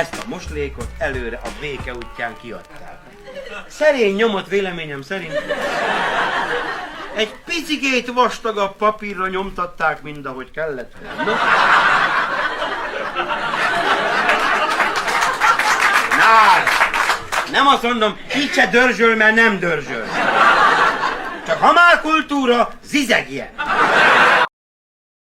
Ezt a moslékot előre a béke útján kiadták. Szerény nyomot véleményem szerint. Egy picikét vastagabb papírra nyomtatták, mint ahogy kellett volna. Na, nem azt mondom, így se dörzsöl, mert nem dörzsöl. Csak ha már kultúra, zizegjen.